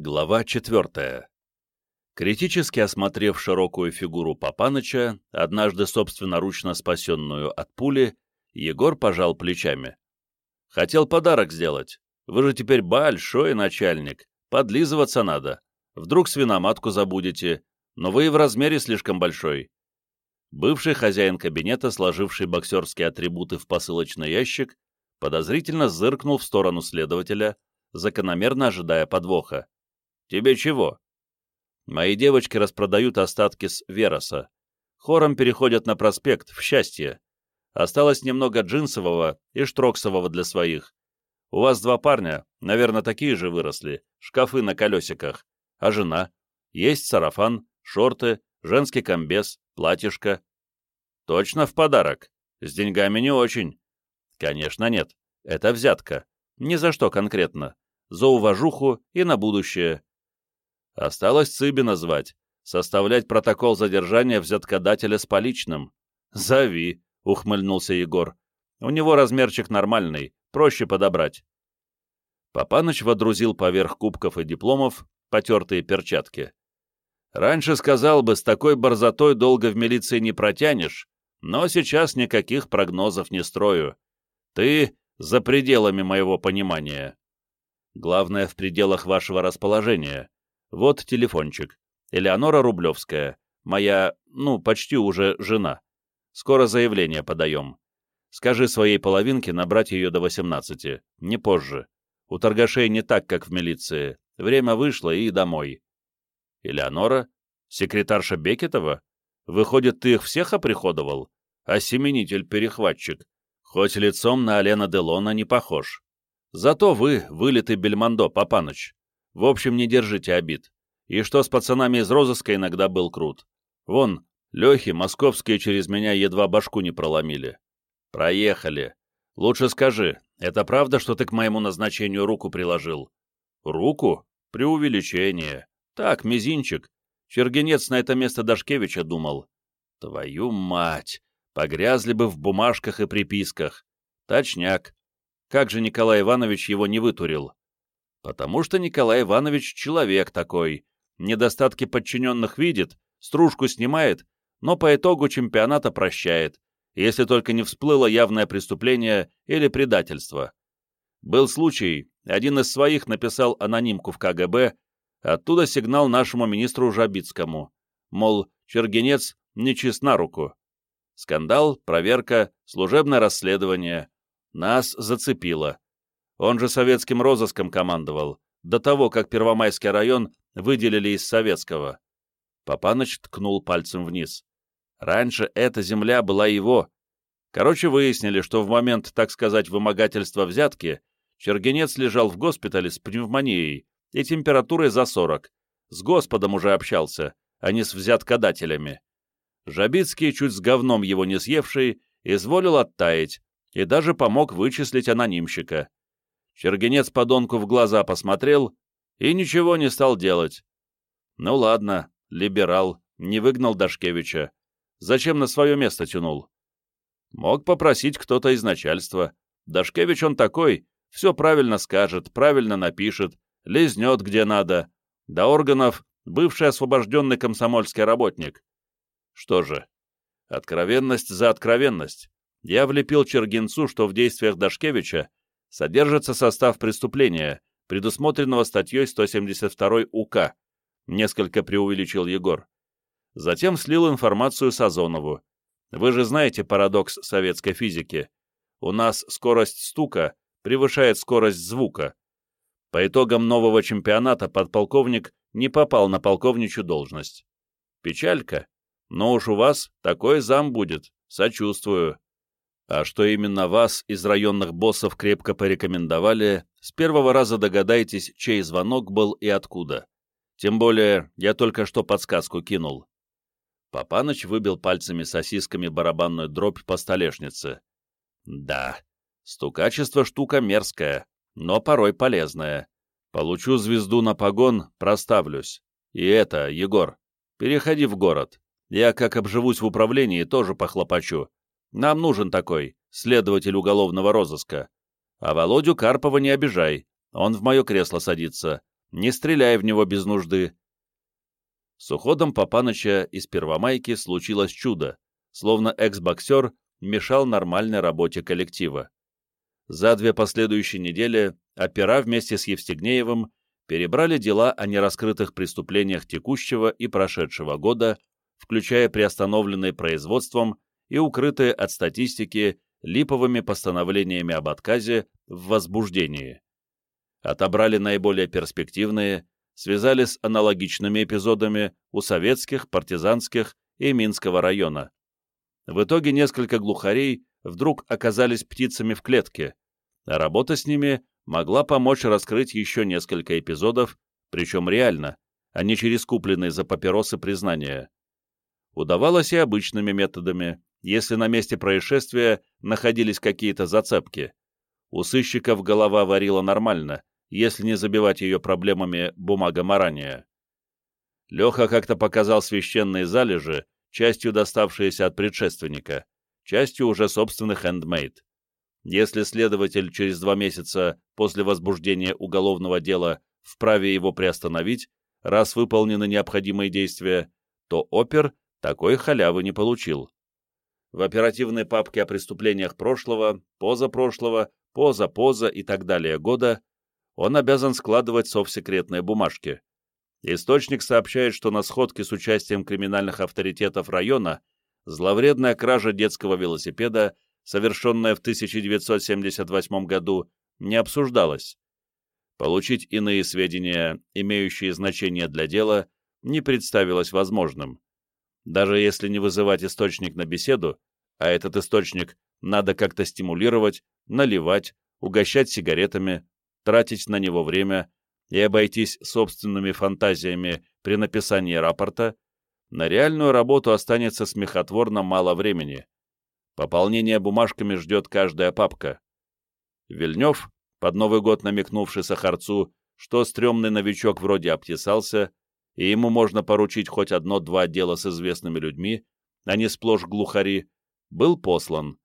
Глава четвертая. Критически осмотрев широкую фигуру Папаныча, однажды собственноручно спасенную от пули, Егор пожал плечами. «Хотел подарок сделать. Вы же теперь большой начальник. Подлизываться надо. Вдруг свиноматку забудете, но вы и в размере слишком большой». Бывший хозяин кабинета, сложивший боксерские атрибуты в посылочный ящик, подозрительно зыркнул в сторону следователя, закономерно ожидая подвоха. «Тебе чего?» «Мои девочки распродают остатки с Вероса. Хором переходят на проспект, в счастье. Осталось немного джинсового и штроксового для своих. У вас два парня, наверное, такие же выросли, шкафы на колесиках. А жена? Есть сарафан, шорты, женский комбез, платьишко. Точно в подарок? С деньгами не очень. Конечно, нет. Это взятка. Ни за что конкретно. За уважуху и на будущее. Осталось Цыби назвать, составлять протокол задержания взяткодателя с поличным. «Зови», — ухмыльнулся Егор. «У него размерчик нормальный, проще подобрать». Папаныч водрузил поверх кубков и дипломов потертые перчатки. «Раньше сказал бы, с такой борзотой долго в милиции не протянешь, но сейчас никаких прогнозов не строю. Ты за пределами моего понимания. Главное, в пределах вашего расположения. Вот телефончик. Элеонора Рублевская. Моя, ну, почти уже жена. Скоро заявление подаем. Скажи своей половинке набрать ее до 18, не позже. У торгашей не так, как в милиции. Время вышло и домой. Элеонора? Секретарша Бекетова? Выходит, ты их всех оприходовал? Осеменитель-перехватчик. Хоть лицом на Алена Делона не похож. Зато вы, вылитый Бельмондо, Папаныч. В общем, не держите обид. И что с пацанами из розыска иногда был крут. Вон, Лехи московские через меня едва башку не проломили. Проехали. Лучше скажи, это правда, что ты к моему назначению руку приложил? Руку? Преувеличение. Так, мизинчик. Чергенец на это место Дашкевича думал. Твою мать! Погрязли бы в бумажках и приписках. Точняк. Как же Николай Иванович его не вытурил? Потому что Николай Иванович человек такой. Недостатки подчиненных видит, стружку снимает, но по итогу чемпионата прощает, если только не всплыло явное преступление или предательство. Был случай, один из своих написал анонимку в КГБ, оттуда сигнал нашему министру Жабицкому, мол, Чергенец не чист на руку. Скандал, проверка, служебное расследование. Нас зацепило. Он же советским розыском командовал, до того, как Первомайский район выделили из советского. Папаныч ткнул пальцем вниз. Раньше эта земля была его. Короче, выяснили, что в момент, так сказать, вымогательства взятки Чергенец лежал в госпитале с пневмонией и температурой за 40. С Господом уже общался, а не с взяткодателями. Жабицкий, чуть с говном его не съевший, изволил оттаять и даже помог вычислить анонимщика. Чергенец подонку в глаза посмотрел и ничего не стал делать. Ну ладно, либерал, не выгнал Дашкевича. Зачем на свое место тянул? Мог попросить кто-то из начальства. Дашкевич он такой, все правильно скажет, правильно напишет, лизнет где надо. До органов бывший освобожденный комсомольский работник. Что же, откровенность за откровенность. Я влепил Чергенцу, что в действиях Дашкевича содержится состав преступления, предусмотренного статьей 172 УК, несколько преувеличил Егор. Затем слил информацию Сазонову. Вы же знаете парадокс советской физики. У нас скорость стука превышает скорость звука. По итогам нового чемпионата подполковник не попал на полковничью должность. Печалька, но уж у вас такой зам будет, сочувствую. А что именно вас из районных боссов крепко порекомендовали, с первого раза догадайтесь, чей звонок был и откуда. Тем более, я только что подсказку кинул. Папаныч выбил пальцами сосисками барабанную дробь по столешнице. Да, стукачество штука мерзкая, но порой полезная. Получу звезду на погон, проставлюсь. И это, Егор, переходи в город. Я, как обживусь в управлении, тоже похлопочу. Нам нужен такой, следователь уголовного розыска. А Володю Карпова не обижай, он в мое кресло садится. Не стреляй в него без нужды. С уходом Папаныча из Первомайки случилось чудо, словно экс-боксер мешал нормальной работе коллектива. За две последующие недели опера вместе с Евстигнеевым перебрали дела о нераскрытых преступлениях текущего и прошедшего года, включая приостановленные производством и укрытые от статистики липовыми постановлениями об отказе в возбуждении. Отобрали наиболее перспективные, связали с аналогичными эпизодами у советских, партизанских и Минского района. В итоге несколько глухарей вдруг оказались птицами в клетке, а работа с ними могла помочь раскрыть еще несколько эпизодов, причем реально, а не через купленные за папиросы признания. Удавалось и обычными методами, если на месте происшествия находились какие-то зацепки. У сыщиков голова варила нормально, если не забивать ее проблемами бумагоморания. Леха как-то показал священные залежи, частью доставшиеся от предшественника, частью уже собственных handmade. Если следователь через два месяца после возбуждения уголовного дела вправе его приостановить, раз выполнены необходимые действия, то опер такой халявы не получил. В оперативной папке о преступлениях прошлого, позапрошлого, поза-поза и так далее года он обязан складывать совсекретные бумажки. Источник сообщает, что на сходке с участием криминальных авторитетов района зловредная кража детского велосипеда, совершенная в 1978 году, не обсуждалась. Получить иные сведения, имеющие значение для дела, не представилось возможным. Даже если не вызывать источник на беседу, а этот источник надо как-то стимулировать, наливать, угощать сигаретами, тратить на него время, и обойтись собственными фантазиями при написании рапорта, на реальную работу останется смехотворно мало времени. Пополнение бумажками ждет каждая папка. Вильнев, под Новый год намекнувший Сахарцу, что стрёмный новичок вроде обтесался, и ему можно поручить хоть одно-два дела с известными людьми, а не сплошь глухари, был послан.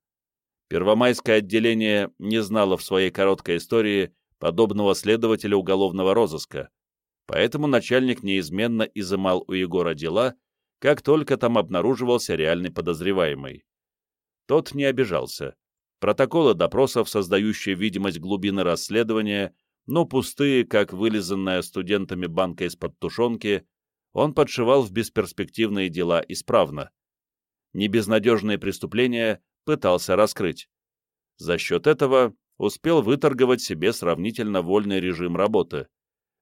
Первомайское отделение не знало в своей короткой истории подобного следователя уголовного розыска, поэтому начальник неизменно изымал у Егора дела, как только там обнаруживался реальный подозреваемый. Тот не обижался. Протоколы допросов, создающие видимость глубины расследования, но пустые, как вылизанная студентами банка из-под тушенки, он подшивал в бесперспективные дела исправно. Небезнадежные преступления пытался раскрыть. За счет этого успел выторговать себе сравнительно вольный режим работы.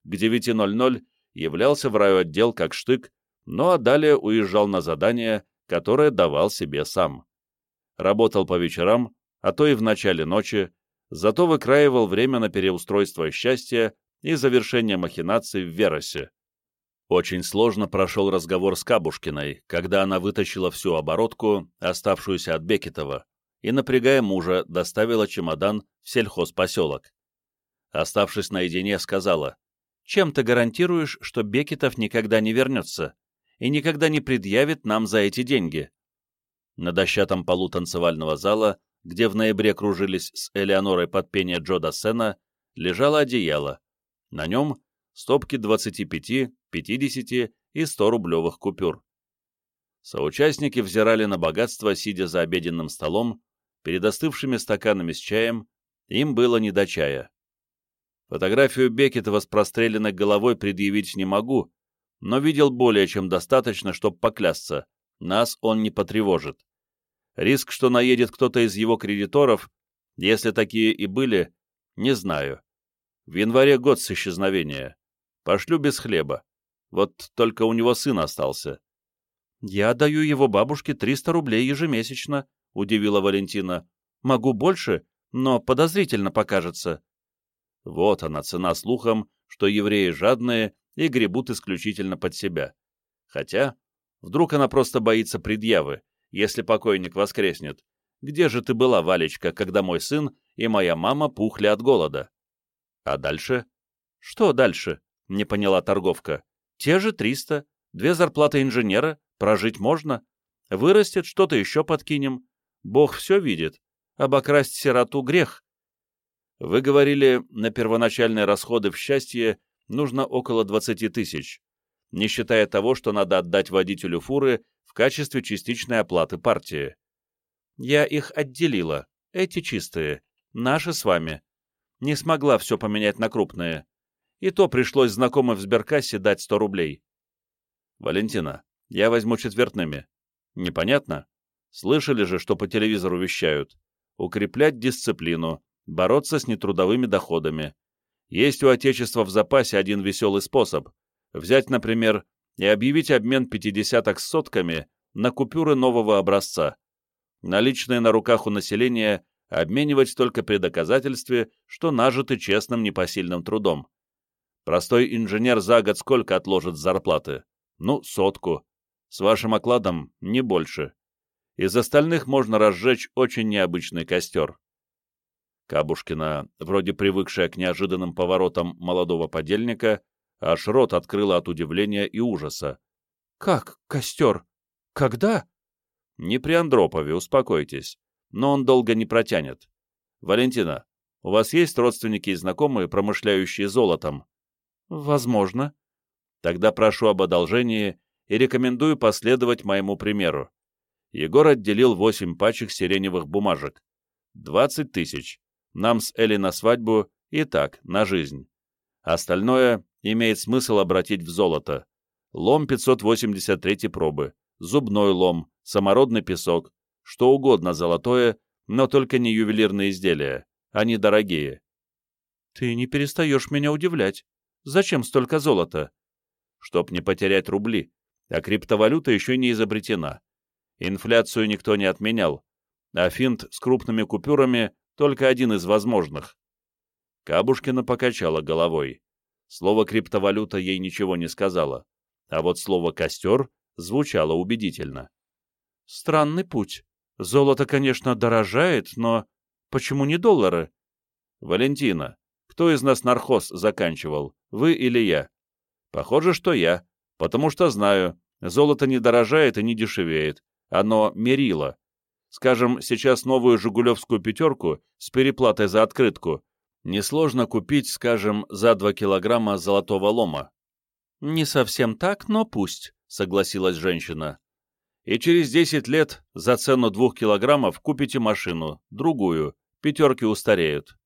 К 9.00 являлся в райотдел как штык, ну а далее уезжал на задание, которое давал себе сам. Работал по вечерам, а то и в начале ночи, зато выкраивал время на переустройство счастья и завершение махинаций в Веросе. Очень сложно прошел разговор с Кабушкиной, когда она вытащила всю оборотку, оставшуюся от Бекетова, и, напрягая мужа, доставила чемодан в сельхозпоселок. Оставшись наедине, сказала, «Чем ты гарантируешь, что Бекетов никогда не вернется и никогда не предъявит нам за эти деньги?» На дощатом полу танцевального зала, где в ноябре кружились с Элеонорой под пение Джо Дассена, лежало одеяло. На нем стопки 25, 50 и 100 рублевых купюр. Соучастники взирали на богатство, сидя за обеденным столом, Перед остывшими стаканами с чаем им было не до чая. Фотографию Бекетова с простреленной головой предъявить не могу, но видел более чем достаточно, чтобы поклясться. Нас он не потревожит. Риск, что наедет кто-то из его кредиторов, если такие и были, не знаю. В январе год с исчезновения. Пошлю без хлеба. Вот только у него сын остался. Я даю его бабушке 300 рублей ежемесячно, — удивила Валентина. «Могу больше, но подозрительно покажется». Вот она, цена слухам, что евреи жадные и гребут исключительно под себя. Хотя, вдруг она просто боится предъявы, если покойник воскреснет. «Где же ты была, Валечка, когда мой сын и моя мама пухли от голода?» «А дальше?» «Что дальше?» — не поняла торговка. «Те же триста. Две зарплаты инженера. Прожить можно. Вырастет, что-то еще подкинем. Бог все видит. Обокрасть сироту — грех. Вы говорили, на первоначальные расходы в счастье нужно около 20 тысяч, не считая того, что надо отдать водителю фуры в качестве частичной оплаты партии. Я их отделила, эти чистые, наши с вами. Не смогла все поменять на крупные. И то пришлось знакомым в сберкассе дать 100 рублей. Валентина, я возьму четвертными. Непонятно? Слышали же, что по телевизору вещают. Укреплять дисциплину, бороться с нетрудовыми доходами. Есть у Отечества в запасе один веселый способ. Взять, например, и объявить обмен пятидесяток с сотками на купюры нового образца. Наличные на руках у населения обменивать только при доказательстве, что нажиты честным непосильным трудом. Простой инженер за год сколько отложит зарплаты? Ну, сотку. С вашим окладом не больше. Из остальных можно разжечь очень необычный костер. Кабушкина, вроде привыкшая к неожиданным поворотам молодого подельника, аж рот открыла от удивления и ужаса. «Как костер? Когда?» «Не при Андропове, успокойтесь. Но он долго не протянет. Валентина, у вас есть родственники и знакомые, промышляющие золотом?» «Возможно». «Тогда прошу об одолжении и рекомендую последовать моему примеру. Егор отделил восемь пачек сиреневых бумажек. Двадцать тысяч. Нам с Элли на свадьбу и так, на жизнь. Остальное имеет смысл обратить в золото. Лом 583 пробы, зубной лом, самородный песок, что угодно золотое, но только не ювелирные изделия. Они дорогие. Ты не перестаешь меня удивлять. Зачем столько золота? Чтоб не потерять рубли, а криптовалюта еще не изобретена. Инфляцию никто не отменял, а финт с крупными купюрами только один из возможных. Кабушкина покачала головой. Слово «криптовалюта» ей ничего не сказала, а вот слово «костер» звучало убедительно. «Странный путь. Золото, конечно, дорожает, но почему не доллары?» «Валентина, кто из нас нархоз заканчивал, вы или я?» «Похоже, что я, потому что знаю, золото не дорожает и не дешевеет, оно мерило. Скажем, сейчас новую «Жигулевскую пятерку» с переплатой за открытку несложно купить, скажем, за 2 килограмма золотого лома. «Не совсем так, но пусть», — согласилась женщина. «И через 10 лет за цену двух килограммов купите машину, другую, пятерки устареют.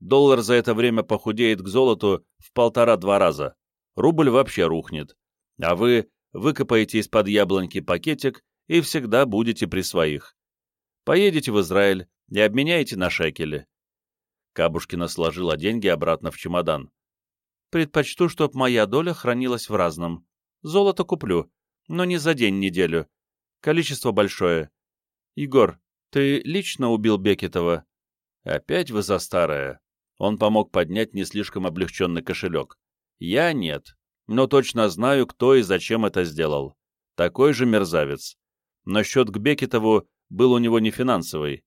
Доллар за это время похудеет к золоту в полтора-два раза. Рубль вообще рухнет. А вы выкопаете из-под яблоньки пакетик и всегда будете при своих. Поедете в Израиль и обменяете на шекели». Кабушкина сложила деньги обратно в чемодан. «Предпочту, чтоб моя доля хранилась в разном. Золото куплю, но не за день-неделю. Количество большое. Егор, ты лично убил Бекетова?» «Опять вы за старое». Он помог поднять не слишком облегченный кошелек. «Я нет, но точно знаю, кто и зачем это сделал. Такой же мерзавец но счет к Бекетову был у него не финансовый.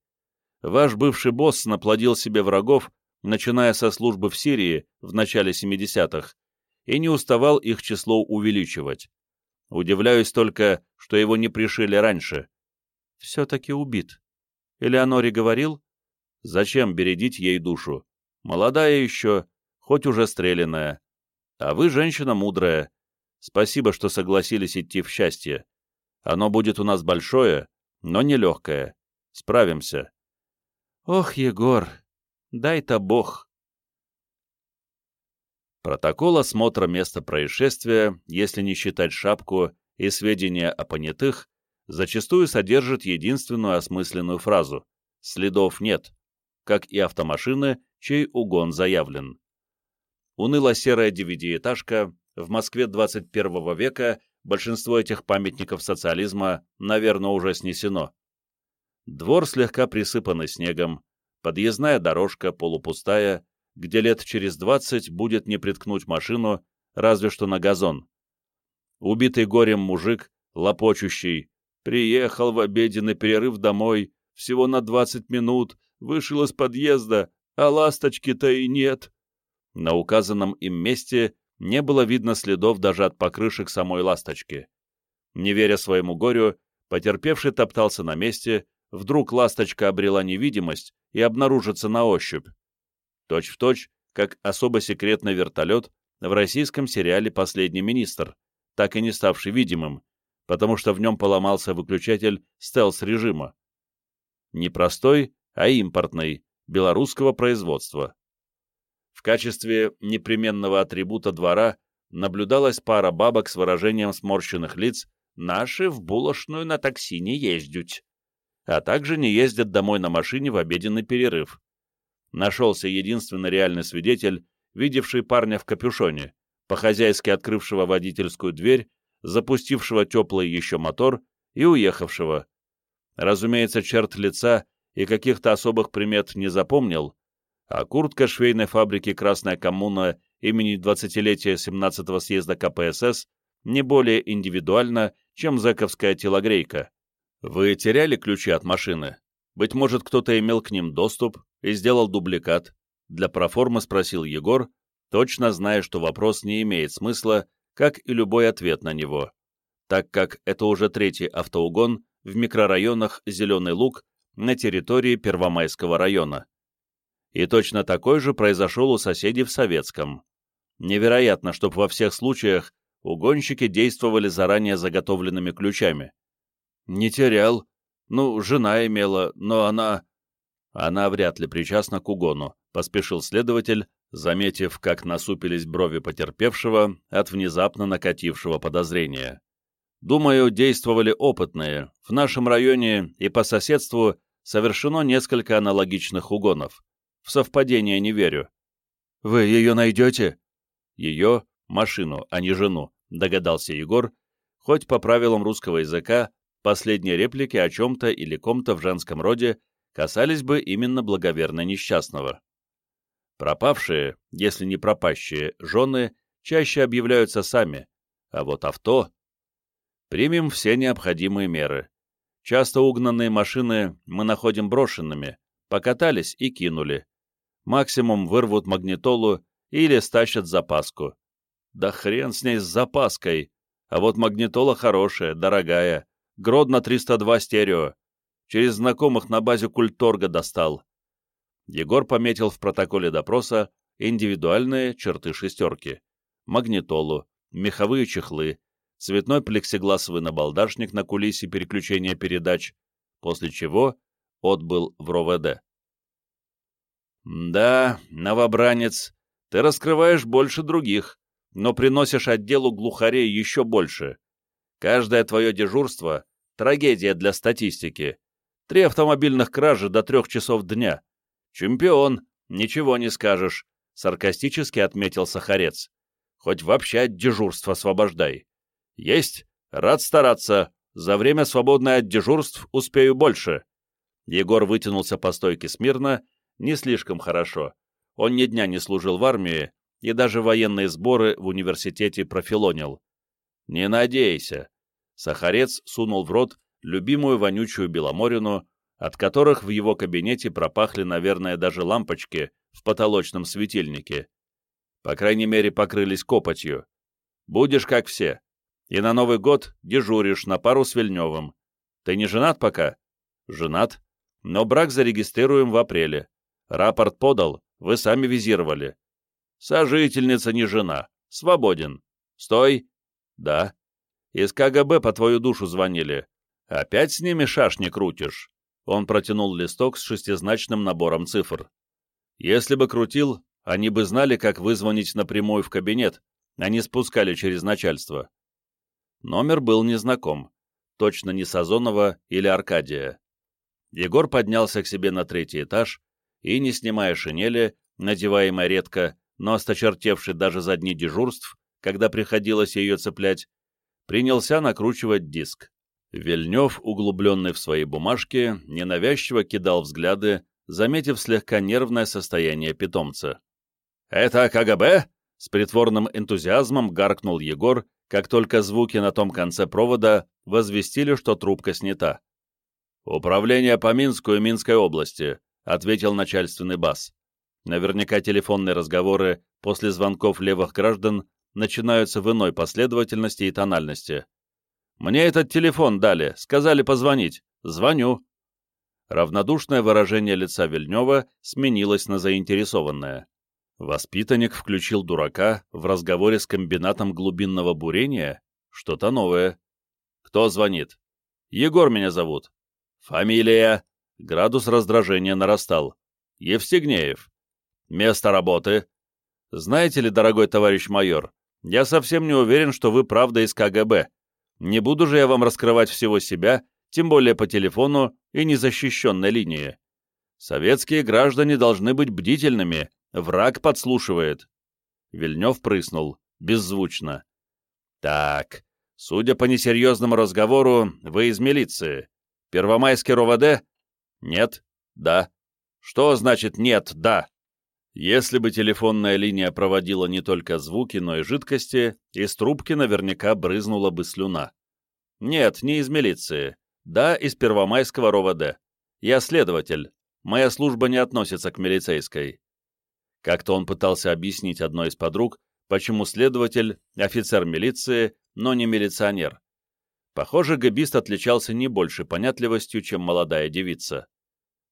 Ваш бывший босс наплодил себе врагов, начиная со службы в Сирии в начале 70-х, и не уставал их число увеличивать. Удивляюсь только, что его не пришили раньше. Все-таки убит. Элеоноре говорил? Зачем бередить ей душу? Молодая еще, хоть уже стрелянная. А вы женщина мудрая. Спасибо, что согласились идти в счастье. Оно будет у нас большое, но не легкое. Справимся. Ох, Егор, дай-то Бог. Протокол осмотра места происшествия, если не считать шапку и сведения о понятых, зачастую содержит единственную осмысленную фразу «следов нет», как и автомашины, чей угон заявлен. Уныло-серая девятиэтажка в Москве 21 века большинство этих памятников социализма, наверное, уже снесено. Двор слегка присыпанный снегом, подъездная дорожка полупустая, где лет через двадцать будет не приткнуть машину, разве что на газон. Убитый горем мужик, лопочущий, приехал в обеденный перерыв домой, всего на двадцать минут, вышел из подъезда, а ласточки-то и нет. На указанном им месте не было видно следов даже от покрышек самой ласточки. Не веря своему горю, потерпевший топтался на месте, вдруг ласточка обрела невидимость и обнаружится на ощупь. Точь в точь, как особо секретный вертолет, в российском сериале «Последний министр», так и не ставший видимым, потому что в нем поломался выключатель стелс-режима. Не простой, а импортный, белорусского производства. В качестве непременного атрибута двора наблюдалась пара бабок с выражением сморщенных лиц «Наши в булочную на такси не ездят», а также не ездят домой на машине в обеденный перерыв. Нашелся единственный реальный свидетель, видевший парня в капюшоне, по-хозяйски открывшего водительскую дверь, запустившего теплый еще мотор и уехавшего. Разумеется, черт лица и каких-то особых примет не запомнил, а куртка швейной фабрики «Красная коммуна» имени 20-летия 17-го съезда КПСС не более индивидуальна, чем зэковская телогрейка. Вы теряли ключи от машины? Быть может, кто-то имел к ним доступ и сделал дубликат. Для проформы спросил Егор, точно зная, что вопрос не имеет смысла, как и любой ответ на него, так как это уже третий автоугон в микрорайонах Зеленый Луг на территории Первомайского района. И точно такой же произошел у соседей в Советском. Невероятно, чтобы во всех случаях угонщики действовали заранее заготовленными ключами. «Не терял. Ну, жена имела, но она...» «Она вряд ли причастна к угону», — поспешил следователь, заметив, как насупились брови потерпевшего от внезапно накатившего подозрения. «Думаю, действовали опытные. В нашем районе и по соседству совершено несколько аналогичных угонов. В совпадение не верю». «Вы ее найдете?» «Ее, машину, а не жену», — догадался Егор, хоть по правилам русского языка последние реплики о чем-то или ком-то в женском роде касались бы именно благоверно несчастного. Пропавшие, если не пропащие, жены чаще объявляются сами, а вот авто... Примем все необходимые меры. Часто угнанные машины мы находим брошенными, покатались и кинули. Максимум вырвут магнитолу или стащат запаску. Да хрен с ней с запаской. А вот магнитола хорошая, дорогая. Гродно 302 стерео. Через знакомых на базе культорга достал. Егор пометил в протоколе допроса индивидуальные черты шестерки, магнитолу, меховые чехлы, цветной плексигласовый набалдашник на кулисе переключения передач, после чего отбыл в РОВД. «Да, новобранец, ты раскрываешь больше других, но приносишь отделу глухарей еще больше. Каждое твое дежурство — трагедия для статистики. Три автомобильных кражи до трех часов дня. «Чемпион, ничего не скажешь», — саркастически отметил Сахарец. «Хоть вообще от дежурства освобождай». «Есть, рад стараться. За время, свободное от дежурств, успею больше». Егор вытянулся по стойке смирно, не слишком хорошо. Он ни дня не служил в армии и даже военные сборы в университете профилонил. «Не надейся». Сахарец сунул в рот любимую вонючую беломорину, от которых в его кабинете пропахли, наверное, даже лампочки в потолочном светильнике. По крайней мере, покрылись копотью. Будешь как все. И на Новый год дежуришь на пару с Вильневым. Ты не женат пока? Женат. Но брак зарегистрируем в апреле. Рапорт подал, вы сами визировали. Сожительница не жена. Свободен. Стой. Да. Из КГБ по твою душу звонили. Опять с ними шашни крутишь? Он протянул листок с шестизначным набором цифр. Если бы крутил, они бы знали, как вызвонить напрямую в кабинет, а не спускали через начальство. Номер был незнаком, точно не Сазонова или Аркадия. Егор поднялся к себе на третий этаж и, не снимая шинели, надеваемой редко, но осточертевший даже за дни дежурств, когда приходилось ее цеплять, принялся накручивать диск. Вильнев, углубленный в свои бумажки, ненавязчиво кидал взгляды, заметив слегка нервное состояние питомца. «Это КГБ?» — с притворным энтузиазмом гаркнул Егор, как только звуки на том конце провода возвестили, что трубка снята. «Управление по Минску и Минской области», — ответил начальственный бас. Наверняка телефонные разговоры после звонков левых граждан начинаются в иной последовательности и тональности. Мне этот телефон дали, сказали позвонить. Звоню». Равнодушное выражение лица Вильнева сменилось на заинтересованное. Воспитанник включил дурака в разговоре с комбинатом глубинного бурения? Что-то новое. Кто звонит? Егор меня зовут. Фамилия? Градус раздражения нарастал. Евстигнеев. Место работы? Знаете ли, дорогой товарищ майор, я совсем не уверен, что вы правда из КГБ. Не буду же я вам раскрывать всего себя, тем более по телефону и незащищенной линии. Советские граждане должны быть бдительными, враг подслушивает. Вильнев прыснул, беззвучно. Так, судя по несерьезному разговору, вы из милиции. Первомайский РОВД? Нет? Да. Что значит нет, да? Если бы телефонная линия проводила не только звуки, но и жидкости, из трубки наверняка брызнула бы слюна. Нет, не из милиции. Да, из Первомайского РОВД. Я следователь. Моя служба не относится к милицейской. Как-то он пытался объяснить одной из подруг, почему следователь — офицер милиции, но не милиционер. Похоже, габист отличался не больше понятливостью, чем молодая девица.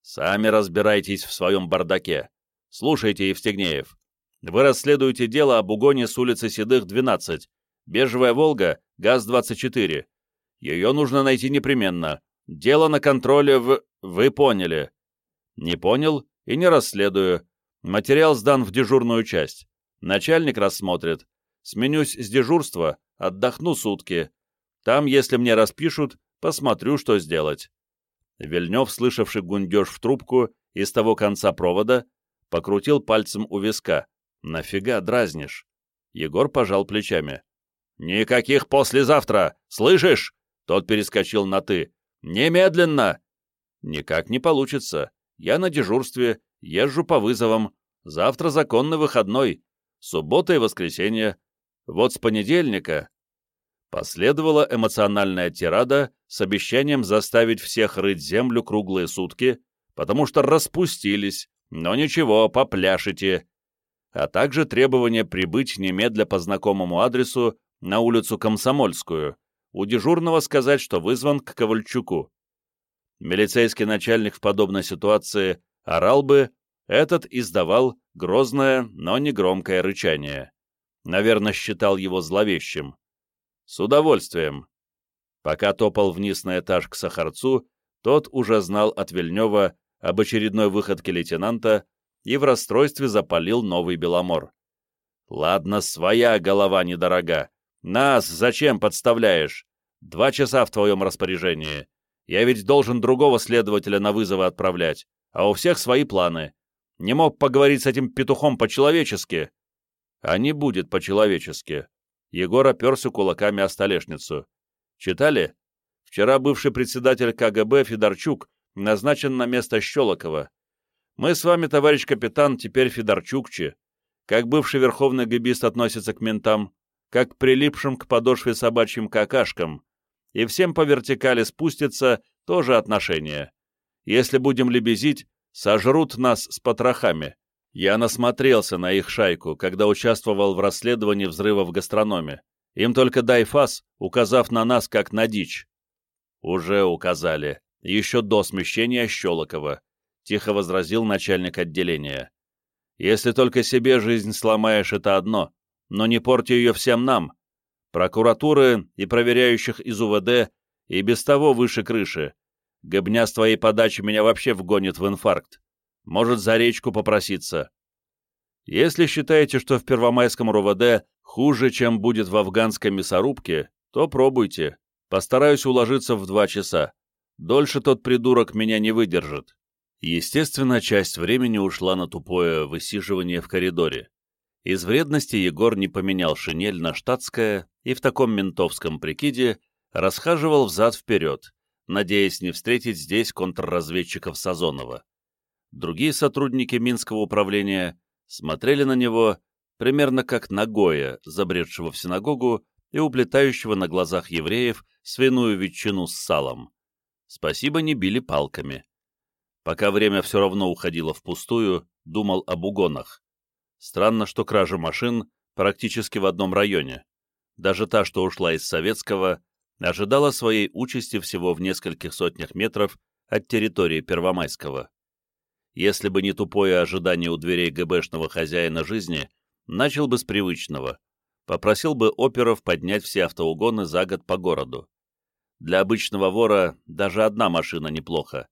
«Сами разбирайтесь в своем бардаке. Слушайте, Евстигнеев. Вы расследуете дело об угоне с улицы Седых, 12. Бежевая «Волга», ГАЗ-24. Ее нужно найти непременно. Дело на контроле в... Вы поняли. Не понял и не расследую. Материал сдан в дежурную часть. Начальник рассмотрит. Сменюсь с дежурства, отдохну сутки. Там, если мне распишут, посмотрю, что сделать. Вильнев, слышавший гундеж в трубку из того конца провода, покрутил пальцем у виска. «Нафига дразнишь?» Егор пожал плечами. «Никаких послезавтра! Слышишь?» Тот перескочил на «ты». «Немедленно!» «Никак не получится. Я на дежурстве, езжу по вызовам. Завтра законный выходной. Суббота и воскресенье. Вот с понедельника...» Последовала эмоциональная тирада с обещанием заставить всех рыть землю круглые сутки, потому что распустились, но ничего, попляшите. А также требование прибыть немедля по знакомому адресу на улицу Комсомольскую, у дежурного сказать, что вызван к Ковальчуку. Милицейский начальник в подобной ситуации орал бы, этот издавал грозное, но не громкое рычание. Наверное, считал его зловещим. С удовольствием. Пока топал вниз на этаж к Сахарцу, тот уже знал от Вильнева об очередной выходке лейтенанта и в расстройстве запалил новый Беломор. «Ладно, своя голова недорога. Нас зачем подставляешь? Два часа в твоем распоряжении. Я ведь должен другого следователя на вызовы отправлять, а у всех свои планы. Не мог поговорить с этим петухом по-человечески. А не будет по-человечески. Егор оперся кулаками о столешницу. Читали? Вчера бывший председатель КГБ Федорчук назначен на место Щелокова. Мы с вами, товарищ капитан, теперь Федорчукчи. Как бывший верховный гибист относится к ментам, как прилипшим к подошве собачьим какашкам, и всем по вертикали спустится тоже отношение. Если будем лебезить, сожрут нас с потрохами. Я насмотрелся на их шайку, когда участвовал в расследовании взрыва в гастрономе. Им только дай фас, указав на нас как на дичь. Уже указали. Еще до смещения Щелокова. Тихо возразил начальник отделения. Если только себе жизнь сломаешь, это одно, но не порти ее всем нам. Прокуратуры и проверяющих из УВД и без того выше крыши. Гобня с твоей подачи меня вообще вгонит в инфаркт. Может, за речку попроситься. Если считаете, что в Первомайском РОВД хуже, чем будет в афганской мясорубке, то пробуйте. Постараюсь уложиться в два часа. Дольше тот придурок меня не выдержит. Естественно, часть времени ушла на тупое высиживание в коридоре. Из вредности Егор не поменял шинель на штатское и в таком ментовском прикиде расхаживал взад-вперед, надеясь не встретить здесь контрразведчиков Сазонова. Другие сотрудники Минского управления смотрели на него примерно как на Гоя, забредшего в синагогу и уплетающего на глазах евреев свиную ветчину с салом. Спасибо, не били палками. Пока время все равно уходило впустую, думал об угонах. Странно, что кража машин практически в одном районе. Даже та, что ушла из Советского, ожидала своей участи всего в нескольких сотнях метров от территории Первомайского. если бы не тупое ожидание у дверей ГБшного хозяина жизни, начал бы с привычного. Попросил бы оперов поднять все автоугоны за год по городу. Для обычного вора даже одна машина неплохо.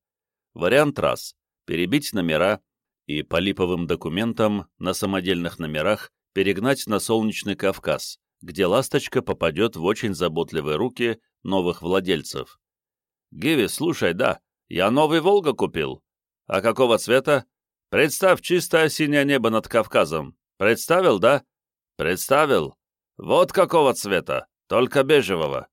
Вариант раз – перебить номера и по липовым документам на самодельных номерах перегнать на Солнечный Кавказ, где «Ласточка» попадет в очень заботливые руки новых владельцев. «Гиви, слушай, да, я новый «Волга» купил. А какого цвета? Представь чистое синее небо над Кавказом. Представил, да? Представил. Вот какого цвета, только бежевого.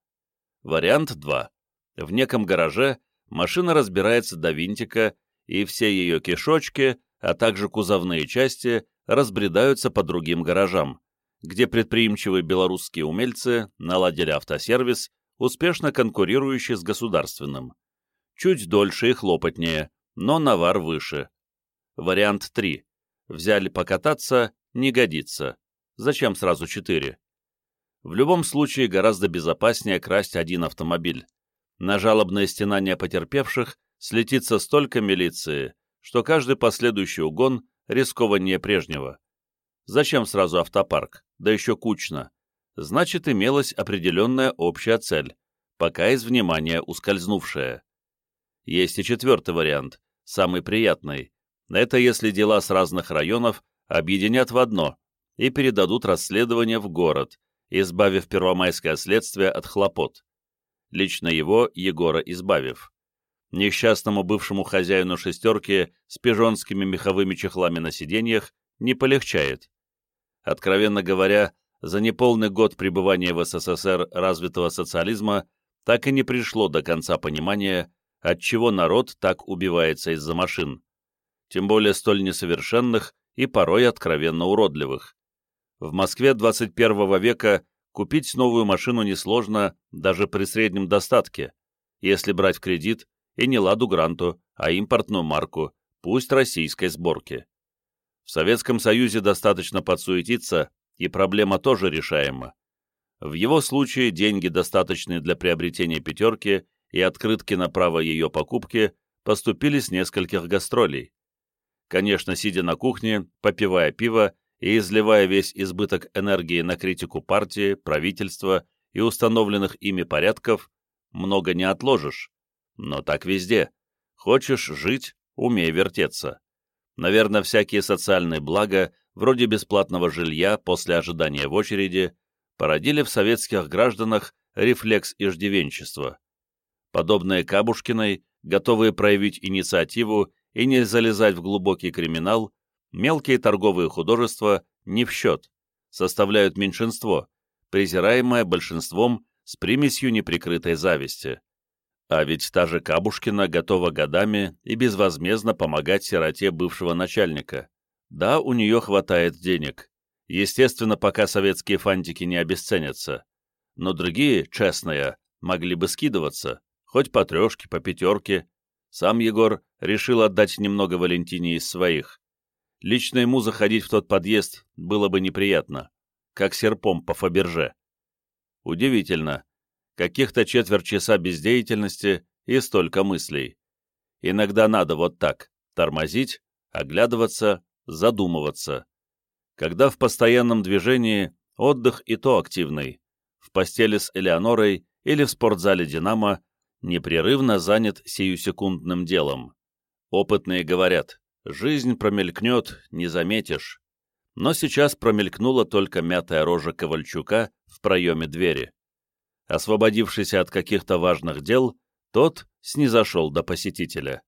Вариант 2. В неком гараже машина разбирается до винтика, и все ее кишочки, а также кузовные части разбредаются по другим гаражам, где предприимчивые белорусские умельцы наладили автосервис, успешно конкурирующий с государственным. Чуть дольше и хлопотнее, но навар выше. Вариант 3. Взяли покататься, не годится. Зачем сразу 4? В любом случае гораздо безопаснее красть один автомобиль. На жалобное стенание потерпевших слетится столько милиции, что каждый последующий угон рискованнее прежнего. Зачем сразу автопарк, да еще кучно? Значит, имелась определенная общая цель, пока из внимания ускользнувшая. Есть и четвертый вариант, самый приятный. Это если дела с разных районов объединят в одно и передадут расследование в город, избавив первомайское следствие от хлопот. Лично его, Егора, избавив. Несчастному бывшему хозяину «шестерки» с пижонскими меховыми чехлами на сиденьях не полегчает. Откровенно говоря, за неполный год пребывания в СССР развитого социализма так и не пришло до конца понимания, отчего народ так убивается из-за машин, тем более столь несовершенных и порой откровенно уродливых. В Москве 21 века купить новую машину несложно даже при среднем достатке, если брать в кредит и не «Ладу Гранту», а импортную марку, пусть российской сборки. В Советском Союзе достаточно подсуетиться, и проблема тоже решаема. В его случае деньги, достаточные для приобретения «пятерки», и открытки на право ее покупки поступили с нескольких гастролей. Конечно, сидя на кухне, попивая пиво и изливая весь избыток энергии на критику партии, правительства и установленных ими порядков, много не отложишь. Но так везде. Хочешь жить — умей вертеться. Наверное, всякие социальные блага, вроде бесплатного жилья после ожидания в очереди, породили в советских гражданах рефлекс иждивенчества. Подобные Кабушкиной, готовые проявить инициативу и не залезать в глубокий криминал, мелкие торговые художества не в счет, составляют меньшинство, презираемое большинством с примесью неприкрытой зависти. А ведь та же Кабушкина готова годами и безвозмездно помогать сироте бывшего начальника. Да, у нее хватает денег. Естественно, пока советские фантики не обесценятся. Но другие, честные, могли бы скидываться, хоть по трешке, по пятерке. Сам Егор решил отдать немного Валентине из своих. Лично ему заходить в тот подъезд было бы неприятно, как серпом по Фаберже. Удивительно, каких-то четверть часа бездеятельности и столько мыслей. Иногда надо вот так, тормозить, оглядываться, задумываться. Когда в постоянном движении, отдых и то активный. В постели с Элеонорой или в спортзале «Динамо» непрерывно занят сиюсекундным делом. Опытные говорят, жизнь промелькнет, не заметишь. Но сейчас промелькнула только мятая рожа Ковальчука в проеме двери. Освободившийся от каких-то важных дел, тот снизошел до посетителя.